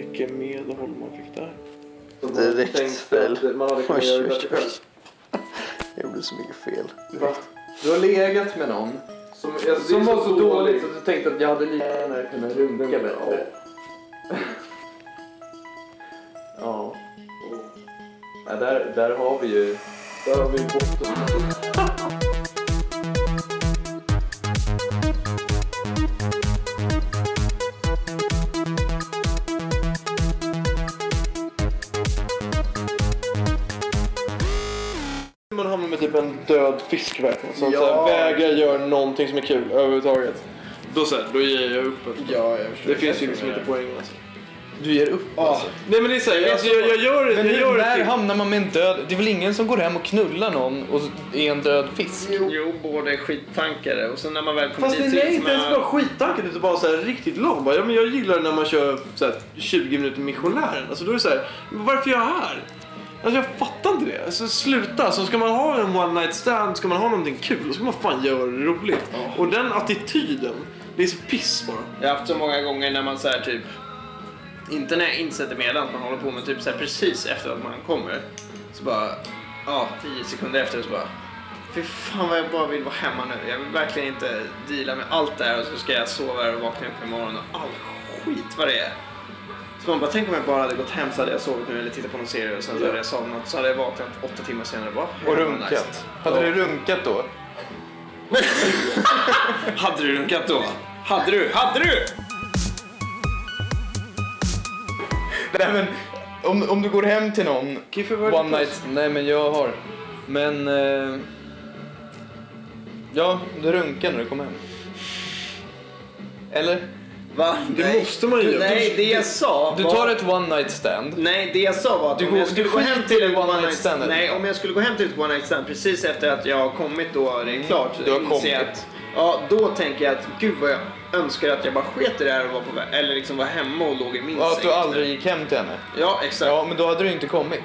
vilket medhåll man fick där. Direkt fel. Man hade kunnat göra det bättre själv. Jag gjorde så mycket fel. Va? Du har legat med någon som, alltså, det Som var så dåligt att du tänkte att jag hade lika gärna kunnat runka bättre. Ja. ja där, där har vi ju där har vi botten. En död fisk verkligen. Som Ja. så här, vägrar göra någonting som är kul överhuvudtaget. Då, så här, då ger jag upp. Ja, jag förstår. Det finns ju liksom inte poäng alltså. Du ger upp alltså. Nej men det är såhär, alltså, jag, jag gör det. Men jag gör det där till- hamnar man med en död... Det är väl ingen som går hem och knullar någon och är en död fisk? Jo, både skittankare och sen när man väl kommer Fast det dit är så inte inser ens bara skittanken utan bara så här riktigt lång. Bara, ja, men jag gillar när man kör så här, 20 minuter missionären. Alltså då är det så här, varför är jag här? Alltså jag fattar inte det. Alltså sluta. Så ska man ha en one night stand, ska man ha någonting kul, då ska man fan göra det roligt. Och den attityden, det är så piss bara. Jag har haft så många gånger när man så här typ inte när jag insett det medan man håller på men typ så här precis efter att man kommer så bara ja, tio sekunder efter så bara Fy fan vad jag bara vill vara hemma nu. Jag vill verkligen inte deala med allt det här och så ska jag sova här och vakna upp imorgon och all skit vad det är. Så man bara, tänk om jag bara hade gått hem så hade jag sovit nu eller tittat på någon serie och sen så hade jag somnat så hade jag vaknat åtta timmar senare bara Och runkat. nice. Hade du runkat då? Hade du runkat då? Hade du? Hade du? Nej men, om, om du går hem till någon, Kiffe, vad är det one för- night... Nej men jag har. Men... Eh, ja, du runkar när du kommer hem. Eller? Va? Det Nej. måste man ju göra. Nej, det jag sa Du var... tar ett one night stand. Nej, det jag sa var att Du om går- jag skulle du gå hem till ett one night stand? Nej, om jag skulle gå hem till ett one night stand precis efter att jag har kommit då det är klart. Du har kommit. Att, ja, då tänker jag att gud vad jag önskar att jag bara sket i det här och var på väg, eller liksom var hemma och låg i min Och att säng du aldrig gick hem till henne. Ja, exakt. Ja, men då hade du inte kommit.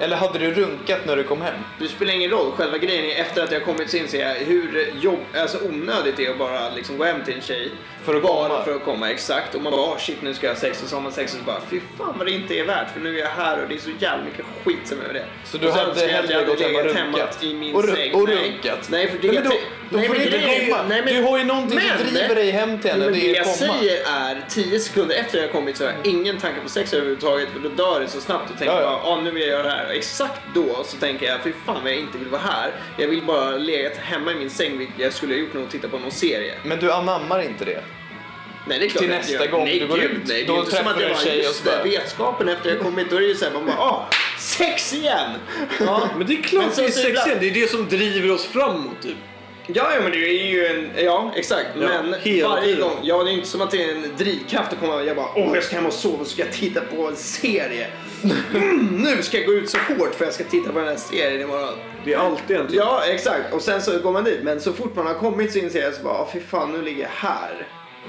Eller hade du runkat när du kom hem? Det spelar ingen roll. Själva grejen är efter att jag kommit så inser jag hur jobb, alltså onödigt det är att bara liksom gå hem till en tjej. För att bara komma. för att komma, exakt. Och man bara oh, shit nu ska jag ha sex och så har man sex och så bara fy fan vad det inte är värt för nu är jag här och det är så jävla mycket skit som är med det. Så du Och hade hellre gått hem och runkat? i min Och säng. och runkat? Nej, för det Nej, men då- då nej, får du inte grejen komma. nej, men- Du har ju någonting som men- driver dig hem till henne, Men det jag komma. säger är 10 sekunder efter jag kommit så har jag ingen tanke på sex överhuvudtaget för då dör det så snabbt och tänker Ja, bara ja. ah, nu vill jag göra det här. Och exakt då så tänker jag fy fan vad jag inte vill vara här. Jag vill bara legat hemma i min säng vilket jag skulle ha gjort nog och titta på någon serie. Men du anammar inte det? Nej det är klart Till nästa gång nej, du går gud, ut, Nej, det är inte som att jag bara, just bara- det, vetskapen efter jag kommit då är det ju såhär man bara ah, sex igen! Ja, Men det är klart Men det är sex igen. Det är det som driver oss framåt typ. Ja, ja, men det är ju en... Ja, exakt. Ja, men varje tiden. gång... Ja, det är inte som att det är en drivkraft att komma jag bara åh, jag ska hem och sova och så ska jag titta på en serie. Mm, nu ska jag gå ut så hårt för jag ska titta på den här serien imorgon. Det är alltid en typ. Ja, exakt. Och sen så går man dit. Men så fort man har kommit så inser jag så bara, "Ah, fy fan, nu ligger jag här.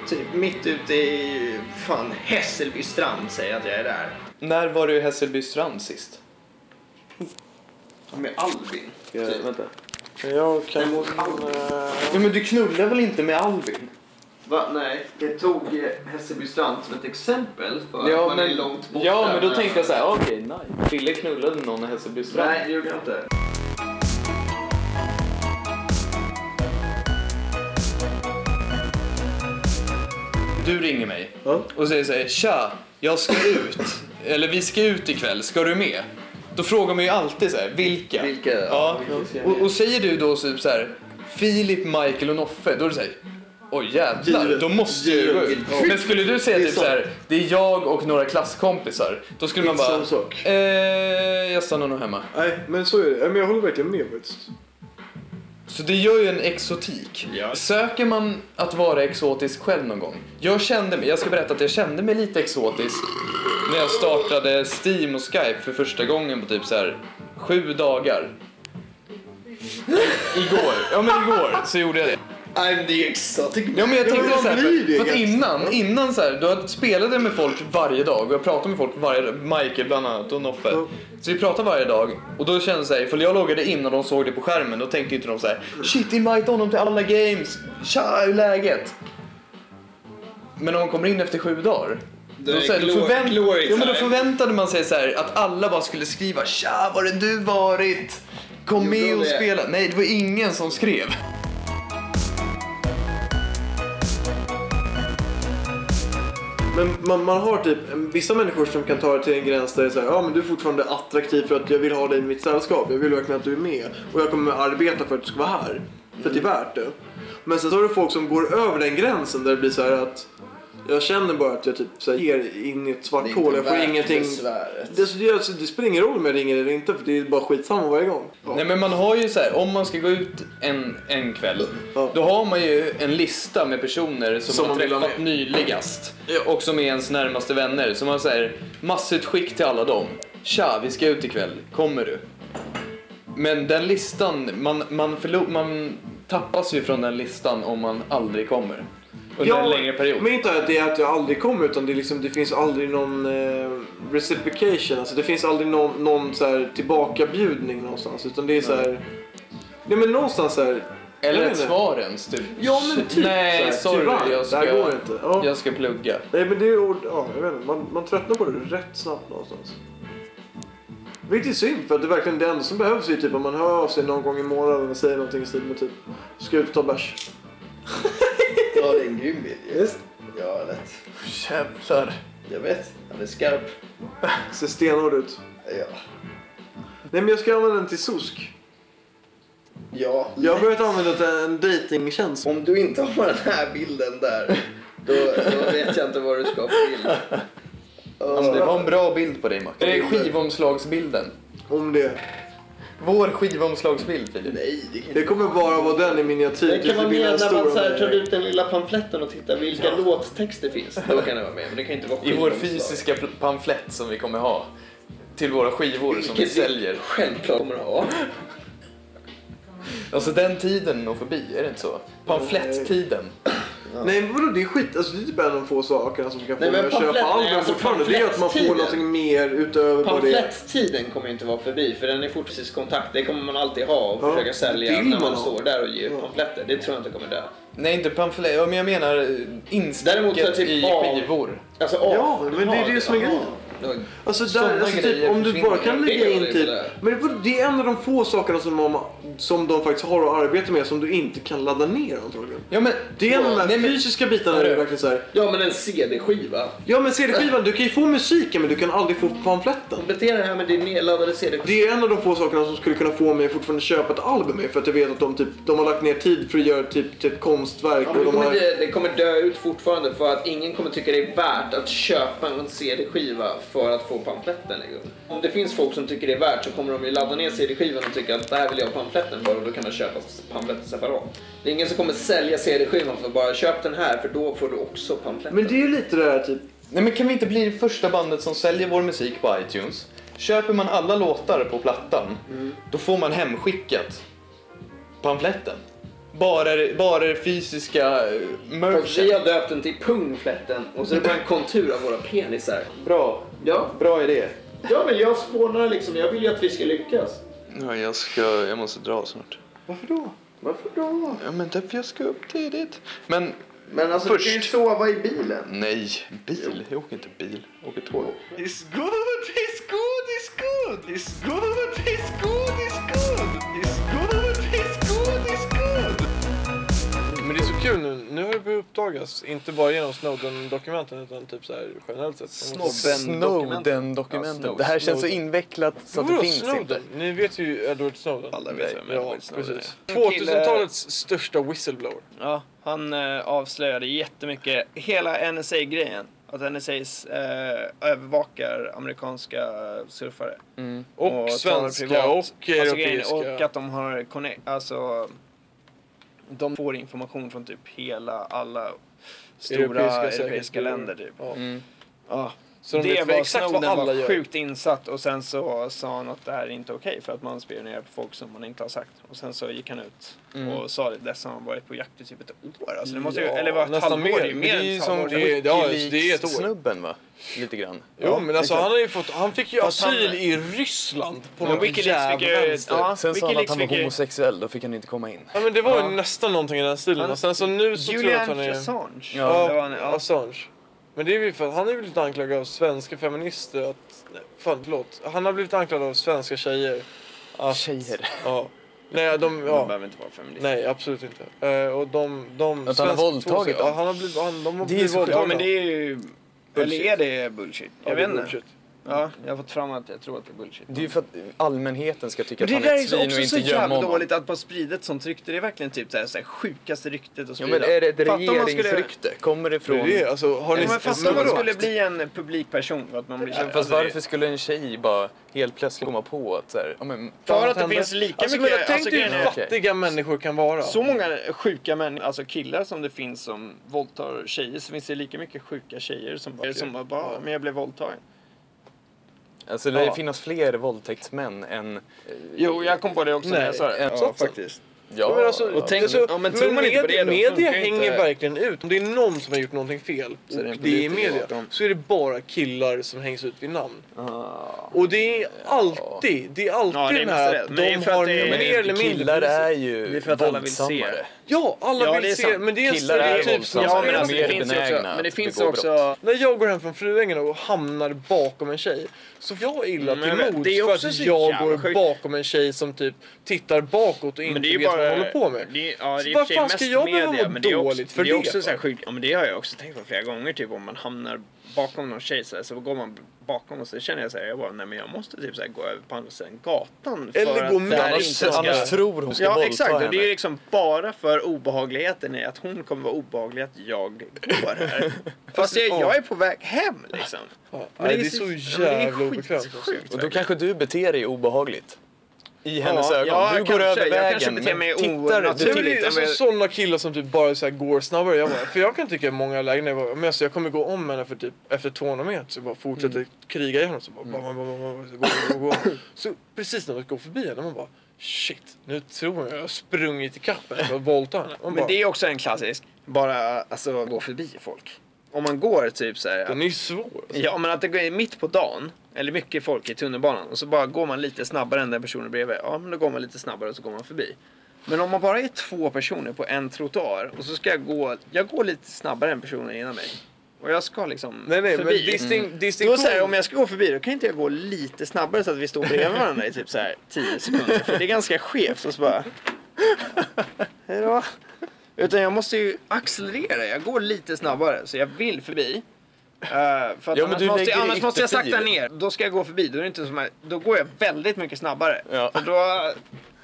Typ mitt ute i, fan, Hässelby strand säger att jag är där. När var du i Hässelby strand sist? Med Albin. Ja, typ. vänta. Jag kan... Men- eh, Ja, men du knullar väl inte med Albin? Va? Nej, jag tog eh, Hässelby strand som ett exempel för Ja, att man men, är långt borta. ja, men då tänkte jag så här, okej, nice. Fille knullade någon i Hässelby strand. Nej, det gjorde jag inte. Du ringer mig och säger så här, tja, jag ska ut. Eller vi ska ut ikväll, ska du med? Då frågar man ju alltid så här, vilka? Vilka? Ja. vilka Och, och säger du då typ så här, Filip, Michael och Noffe, då är det så här, oj jävlar, Givet. då måste jag ju gå ut. Men skulle du säga typ så här, det är jag och några klasskompisar, då skulle man bara, eh, jag stannar nog hemma. Nej, men så är det. Men jag håller verkligen med faktiskt. Så det gör ju en exotik. Ja. Söker man att vara exotisk själv någon gång? Jag kände mig, jag ska berätta att jag kände mig lite exotisk när jag startade Steam och Skype för första gången på typ så här sju dagar. Igår, ja men igår så gjorde jag det. I'm the exotic Ja men jag Ja, tänkte så här, för, för att innan, innan så här, du spelade med folk varje dag och jag pratade med folk varje dag, Michael bland annat och Noffe. Så vi pratade varje dag och då kände jag så här, ifall jag loggade in och de såg det på skärmen då tänkte inte de så här, shit invite honom till alla games, tja hur läget? Men om man kommer in efter sju dagar, Då så här, då, förvänt... glory ja, men då förväntade man sig så här, att alla bara skulle skriva “Tja, var är du varit? Kom Gjorde med och det? spela”. Nej, det var ingen som skrev. Men man, man har typ vissa människor som kan ta det till en gräns där det är så här, ja men du är fortfarande attraktiv för att jag vill ha dig i mitt sällskap. Jag vill verkligen att du är med. Och jag kommer arbeta för att du ska vara här. För att det är värt det. Men sen så har du folk som går över den gränsen där det blir så här att jag känner bara att jag typ så här, ger in i ett svart hål. Jag får ingenting. Det, det, alltså, det spelar ingen roll om jag ringer eller inte för det är bara skitsamma varje gång. Ja. Nej men man har ju så här, om man ska gå ut en, en kväll, Ja. då har man ju en lista med personer som, Som man träffat nyligast. Ja. Och som är ens närmaste vänner. Så man säger massutskick till alla dem. Tja, vi ska ut ikväll, kommer du? Men den listan, man, man, förlo- man tappas ju från den listan om man aldrig kommer. Under en längre period. Men inte att det är att jag aldrig kommer utan det, liksom, det finns aldrig någon eh, reciprocation. Alltså det finns aldrig någon, någon så här, tillbakabjudning någonstans. Utan det är så här... Nej men någonstans så här... Eller ett svar ens, typ. Ja men typ Nej, så här, sorry, tyvärr, jag ska, Det här går inte. Ja. jag ska plugga. Nej men det är ord- ja, jag vet inte. Man, man tröttnar på det rätt snabbt någonstans. Vilket är synd för att det är verkligen det enda som behövs är typ om man hör av sig någon gång i månaden och säger någonting i stil med typ Ska ut och ta bärs. Ja, det är en grym bild. Just. Ja, lätt. Jävlar. Jag vet. Han är skarp. Ser stenhård ut. Ja. Nej men jag ska använda den till sosk. Ja, Jag har börjat använda den en datingtjänst. Om du inte har den här bilden där, då, då vet jag inte vad du ska på bild. Alltså, det var en bra bild på dig, Max. Det är skivomslagsbilden. Om det. Vår skivomslagsbild, Filip. Nej, det kan Det kommer bara vara den i miniatyr. Det kan vara med när man så här, tar ut den lilla pamfletten och tittar vilka låttexter finns. Då kan det vara med, men det kan inte vara I vår fysiska pamflett som vi kommer ha. Till våra skivor som vi säljer. Självklart kommer att ha. Alltså den tiden är nog förbi, är det inte så? Pamflettiden. Nej men vadå det är skit. Alltså, det är typ en av de få sakerna som kan få mig att köpa album alltså, fortfarande. Det är att man får någonting mer utöver vad det är. Pamflettiden kommer inte vara förbi för den är fortfarande kontakt. Det kommer man alltid ha och Ja, försöka sälja vill när man man ha. står där och ger Ja. pamfletter. Det tror jag inte kommer dö. Nej, inte pamflett. Ja, men jag menar eh, insticket Däremot typ i av- skivor. Alltså, Ja, av- men det är det som är grejen. Alltså, där, alltså typ, om du bara kan lägga in typ... Men det, det är en av de få sakerna som de, som de faktiskt har att arbeta med som du inte kan ladda ner antagligen. Ja, men... Det är en av de Nej, men- fysiska bitarna där det är verkligen så här. Ja, men en CD-skiva. Ja men CD-skivan, du kan ju få musiken men du kan aldrig få pamfletten. Komplettera det här med din nedladdade CD-skiva. Det är en av de få sakerna som skulle kunna få mig att fortfarande köpa ett album med för att jag vet att de, typ, de har lagt ner tid för att göra typ, ett konstverk. Ja, och de har... kommer, det, det kommer dö ut fortfarande för att ingen kommer tycka det är värt att köpa en CD-skiva för att få pamfletten. Liksom. Om det finns folk som tycker det är värt så kommer de ju ladda ner CD-skivan och tycka att det här vill jag ha pamfletten för och då kan de köpa pamfletten separat. Det är ingen som kommer sälja CD-skivan för bara köp den här för då får du också pamfletten. Men det är ju lite det här typ... Nej, men kan vi inte bli det första bandet som säljer vår musik på iTunes? Köper man alla låtar på plattan, då får man hemskickat pamfletten. Bara, det- bara det fysiska eh, Fast vi merchen. har döpt den till pungfletten och så är det bara en kontur av våra penisar. Bra. Ja, Bra idé. ja men jag spånar liksom. Jag vill ju att vi ska lyckas. Ja, jag ska... Jag måste dra snart. Varför då? Varför då? Ja, men därför jag ska upp tidigt. Men Men alltså, Först. du kan ju sova i bilen. nej, bil. Jag åker inte bil. Jag åker tåg. It's good, it's good, it's good, it's good, it's good, it's good, it's uppdagas, inte bara genom Snowden-dokumenten utan typ så här generellt sett. Snowden-dokumentet. Ja, det här känns så invecklat så att det finns Snowden? inte. Ni vet ju Edward Snowden. Alla vet vem Ja, Snowden precis. är. 2000-talets största whistleblower. Ja, han eh, avslöjade jättemycket, hela NSA-grejen. Att NSA eh, övervakar amerikanska surfare. Och, tar svenska privat. och Alltså, europeiska. och att de har connect, alltså de får information från typ hela, alla stora Europeiska europeiska, länder typ. Ja. Mm. Ja. Så de det var exakt vad alla var gör. sjukt insatt och sen så sa han att det här är inte okej för att man spionerar på folk som man inte har sagt. Och sen så gick han ut och sa det dess han varit på jakt i typ ett år. Alltså det måste ju, Ja, eller var ett halvår, mer. är ju mer det är än ju ett som halvår. det- ja, alltså, det är ett år. snubben va? Lite grann. Jo men alltså han, har ju fått, han fick ju Fast han- asyl i Ryssland på ju- jävla vänster. ja. Sen sa han att han var fick ju- homosexuell, då fick han inte komma in. Ja men det var ju Ja. nästan någonting i den stilen. Han- Och sen så nu så tror jag att Julian han är... Assange. Ja. Ja. Assange. Men det är ju för att han har blivit anklagad av svenska feminister att... Nej, fan, förlåt. Han har blivit anklagad av svenska tjejer. Att, Tjejer. Ja. Nej, de... Ja. behöver inte vara feminist. Nej, absolut inte. Eh, och de... de Att han har svenska våldtagit två- dem? Ja, han har blivit... Han, de har Det blivit våldtagna. Ja men det är ju... Eller är det bullshit? Ja, Jag är vet inte. Ja, jag har fått fram att jag tror att det är bullshit. Det är ju för att allmänheten ska tycka att det han där är är ett svin också och så inte gömma jävla honom. dåligt att bara sprida ett sånt rykte. Det är verkligen typ det här, så här sjukaste ryktet att Ja sprida. men är det ett man skulle- regeringsrykte? Kommer det Det från... är det. Alltså, har ni Ja, men fatta om man vadå? skulle bli en publikperson. För att man blir Fast alltså, varför skulle en tjej bara helt plötsligt komma på att så här, ja, men, För att det finns lika alltså, mycket... Men, tänk alltså, dig hur är- fattiga människor kan vara. Så många sjuka människor, alltså killar som det finns som våldtar tjejer, så finns det lika mycket sjuka tjejer som bara, som bara, bara men jag blev våldtagen. Alltså det Ja. finns fler våldtäktsmän än... Jo, jag kom på det också när Nej, jag sa det. Ja, faktiskt. Ja, men alltså, och tänk- alltså, ja, men tror man inte på det, då media hänger inte- verkligen ut. Om det är någon som har gjort någonting fel Så är det det är media bakom. så är det bara killar som hängs ut vid namn. Ah. Och det är alltid, det är alltid Ja, det är den här att Men är de har det är- Men mer eller mindre killar är ju Det är för att alla vill se det. Ja, alla Ja, vill är se men det är en Killar är stereotyp som. Ja, men de är alltså, det finns också, men det finns också... När jag går hem från Fruängen och hamnar bakom en tjej så får jag illa Mm, till men mods det är för att jag går bakom en tjej som typ tittar bakåt och inte Men är vet bara... hon håller på med. Det ja, Så det är i vad fan ska mest jag behöva media, vara är också, dåligt för det? är det, också så här sjukt. Ja, men det har jag också tänkt på flera gånger. Typ om man hamnar bakom någon tjej så, här, så går man bakom och så känner jag så här, jag bara, nej men jag måste typ så här, gå över på andra sidan gatan. För Eller gå med. Annars- inte ska... Annars tror hon ska Ja våldta exakt, och det är ju henne. liksom bara för obehagligheten i att hon kommer vara obehaglig att jag går här. Fast jag, jag är på väg hem liksom. Ja, Men det är så jävla obekvämt. skitsjukt, Och då kanske du beter dig obehagligt. I hennes Ja, ögon. ja, du går kanske. över Jag vägen kanske beter mig onaturligt. Alltså, sådana killar som typ bara så här går snabbare. Jag bara, för jag kan tycka i många lägen, jag, bara, men alltså, jag kommer gå om henne för typ efter 200 meter så bara fortsätter Mm. kriga igenom. Så bara, bara, bara, bara, bara, så går, går, går. precis när vi går förbi henne, man bara shit, nu tror jag jag har sprungit ikapp henne att våldta henne. Man Men det är också en klassisk, bara alltså gå förbi folk. Om man går typ så här, Den är ju svår. Alltså. Ja men att det går mitt på dagen, eller mycket folk i tunnelbanan och så bara går man lite snabbare än den personen bredvid. Ja men då går man lite snabbare och så går man förbi. Men om man bara är två personer på en trottoar och så ska jag gå, jag går lite snabbare än personen innan mig. Och jag ska liksom Nej, nej, men förbi. disting, Då distinktion. så här, om jag ska gå förbi då kan inte jag gå lite snabbare så att vi står bredvid varandra i typ så här 10 sekunder. För det är ganska skevt och så bara... Hejdå. Utan jag måste ju accelerera, jag går lite snabbare så jag vill förbi. Uh, för men annars, måste, lägger annars måste jag sakta ner. Då ska jag gå förbi. Då, är det inte som att, då går jag väldigt mycket snabbare. Ja. För då,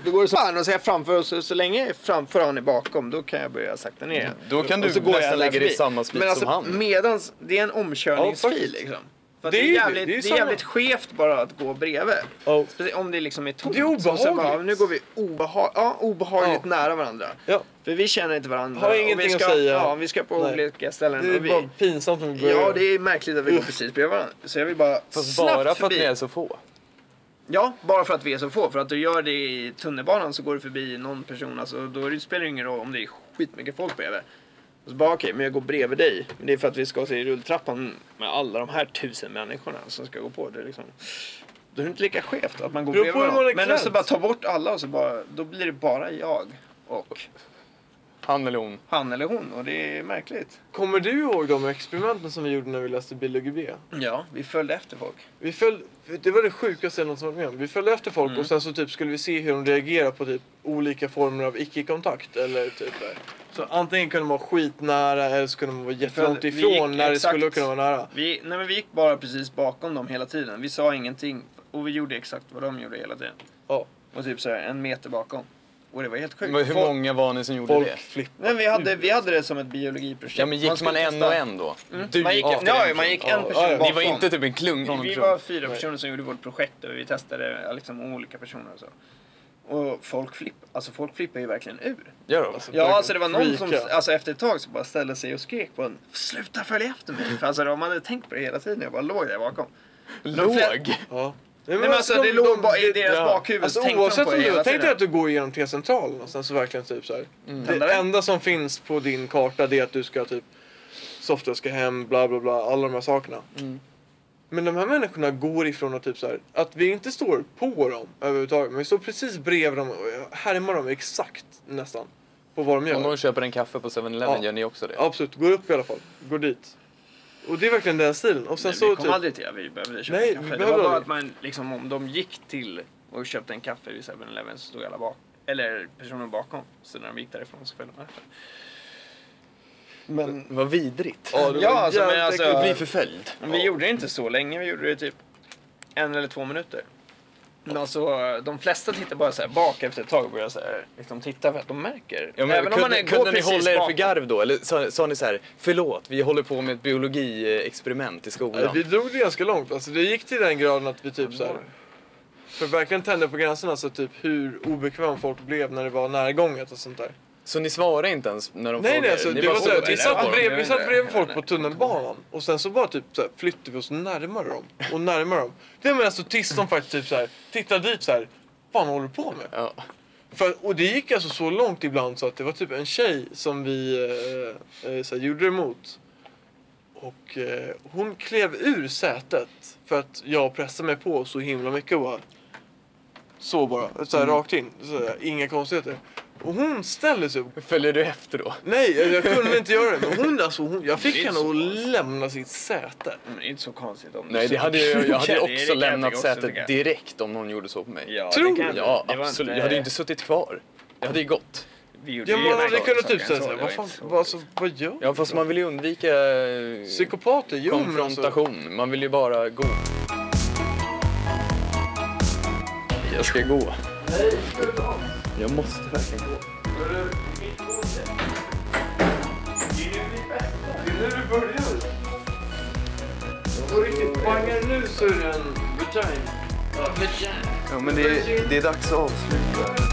då går det så fan och så är jag framför och så, så länge jag är framför och han är bakom då kan jag börja sakta ner. Då kan Och du så går jag nästan lägga dig i samma speed Men alltså, som han. medans det är en Ja, omkörningsfil faktiskt. liksom. För att Det är jävligt, Det är det är jävligt skevt bara att gå bredvid. Speciellt om det liksom är tomt. Det är Så, så bara, obehagligt. nu går vi obeha ja, obehagligt Ja. nära varandra. Ja. För vi känner inte varandra. Har ingenting vi att ska, säga. Ja, vi ska på Nej. olika ställen. Det är och vi, bara pinsamt om vi börjar. Ja, det är märkligt att vi går precis bredvid varandra. Så jag vill bara Fast snabbt bara för att förbi. ni är så få. Ja, bara för att vi är så få. För att du gör det i tunnelbanan så går du förbi någon person. Alltså, då spelar det ingen roll om det är skitmycket folk bredvid. Och så bara okej, men jag går bredvid dig. Men det är för att vi ska till rulltrappan med alla de här tusen människorna som ska gå på. Det är liksom... Då är det inte lika skevt att man går bredvid varandra. Men alltså bara ta bort alla och så bara, då blir det bara jag och Han eller hon. han eller hon. Och det är märkligt. Kommer du ihåg de experimenten som vi gjorde när vi läste biologi B? Ja, vi följde efter folk. Vi följde, det var det sjukaste jag någonsin varit med om. Vi följde efter folk Mm. och sen så typ skulle vi se hur de reagerar på typ olika former av icke-kontakt. Eller typ där. Så antingen kunde man vara skitnära eller så kunde man vara jättelångt Vi gick- ifrån när det exakt. skulle kunna vara nära. Vi, nej men vi gick bara precis bakom dem hela tiden. Vi sa ingenting och vi gjorde exakt vad de gjorde hela tiden. Ja. Och typ så här, en meter bakom. Och det var helt sjukt. Men hur Folk- många var ni som gjorde Folk det? flippade. Men vi hade, vi hade det som ett biologiprojekt. Ja men gick man skulle en och en då? Du Man gick, ja, en man gick en Ja, person ja, ja. bakom. Ni var inte typ en klung Vi person? var fyra personer som gjorde vårt projekt och vi testade ja, liksom olika personer och så. Och folk flipp, alltså folk flippar ju verkligen ur. Gör de? Alltså, Ja, alltså det var någon som, alltså efter ett tag så bara ställde sig och skrek på en Sluta följa efter mig! För alltså de hade tänkt på det hela tiden, jag bara låg där bakom. Låg? Ja. Nej, men alltså det låg bara i deras ja. bakhuvud, Alltså de oavsett på om det du, tänk dig att du går igenom T-centralen och sen så verkligen typ så här. Händer Det det? enda som finns på din karta det är att du ska typ Softa ska hem, bla bla bla, alla de här sakerna. Mm. Men de här människorna går ifrån att typ så här, att vi inte står på dem överhuvudtaget, men vi står precis bredvid dem och härmar dem exakt nästan. På vad de gör. Om de köper en kaffe på 7-Eleven Ja. gör ni också det? Absolut, går upp i alla fall. Går dit. Och det är verkligen den stilen. Och sen Nej, så vi kom typ... aldrig till att vi behövde köpa Nej, kaffe. vi Det var bara att man liksom om de gick till och köpte en kaffe vid 7-Eleven så stod alla bak. Eller personen bakom. Så när de gick därifrån så följde de efter. Men Vad vidrigt. Ja, det var Ja, alltså, men alltså- äckligt. Bli förföljd. Men vi gjorde det inte så länge, vi gjorde det typ en eller två minuter. Men alltså de flesta tittar bara så här bak efter ett tag och börjar så här, liksom titta för att de märker. Ja, men Även om man är, kunde, kunde ni hålla er för garv då? Eller sa, sa ni så här, förlåt, vi håller på med ett biologiexperiment i skolan? Nej, vi drog det ganska långt. Alltså, det gick till den graden att vi typ så här, För att verkligen tända på gränserna så typ hur obekväm folk blev när det var närgånget och sånt där. Så ni svarade inte ens när de Nej frågade? nej alltså, Ni det bara var så vi satt bredvid, vi satt bredvid folk på tunnelbanan och sen så bara typ så här, flyttade vi oss närmare dem och närmare dem. Det var alltså tills de faktiskt typ så här, tittade dit så här, vad fan håller du på med? Ja. För, och det gick alltså så långt ibland så att det var typ en tjej som vi eh, eh, så här, gjorde emot. Och eh, hon klev ur sätet för att jag pressade mig på så himla mycket och bara så bara, så här, rakt in. Så här, inga konstigheter. Och hon ställer sig upp. Följer du efter då? Nej, jag, jag kunde inte göra det. Men hon, alltså, hon, jag fick henne att lämna sitt säte. Men det är inte så konstigt om Nej, det hade jag, jag hade också lämnat också, sätet direkt om någon gjorde så på mig. Ja, Tror du? jag- Ja, absolut. inte- Jag hade ju inte suttit kvar. Jag hade ju gått. Vi gjorde Ja, man hade kunnat typ säga såhär, det vad fan, vad, alltså, vad gör Ja, fast man vill ju undvika eh, Psykopater, jo men alltså, konfrontation. Man vill ju bara gå. Jag ska gå. Jag måste verkligen gå. Det är nu du börjar. På riktigt, bangar nu så är det en vagina. Ja, men det, det är dags att avsluta.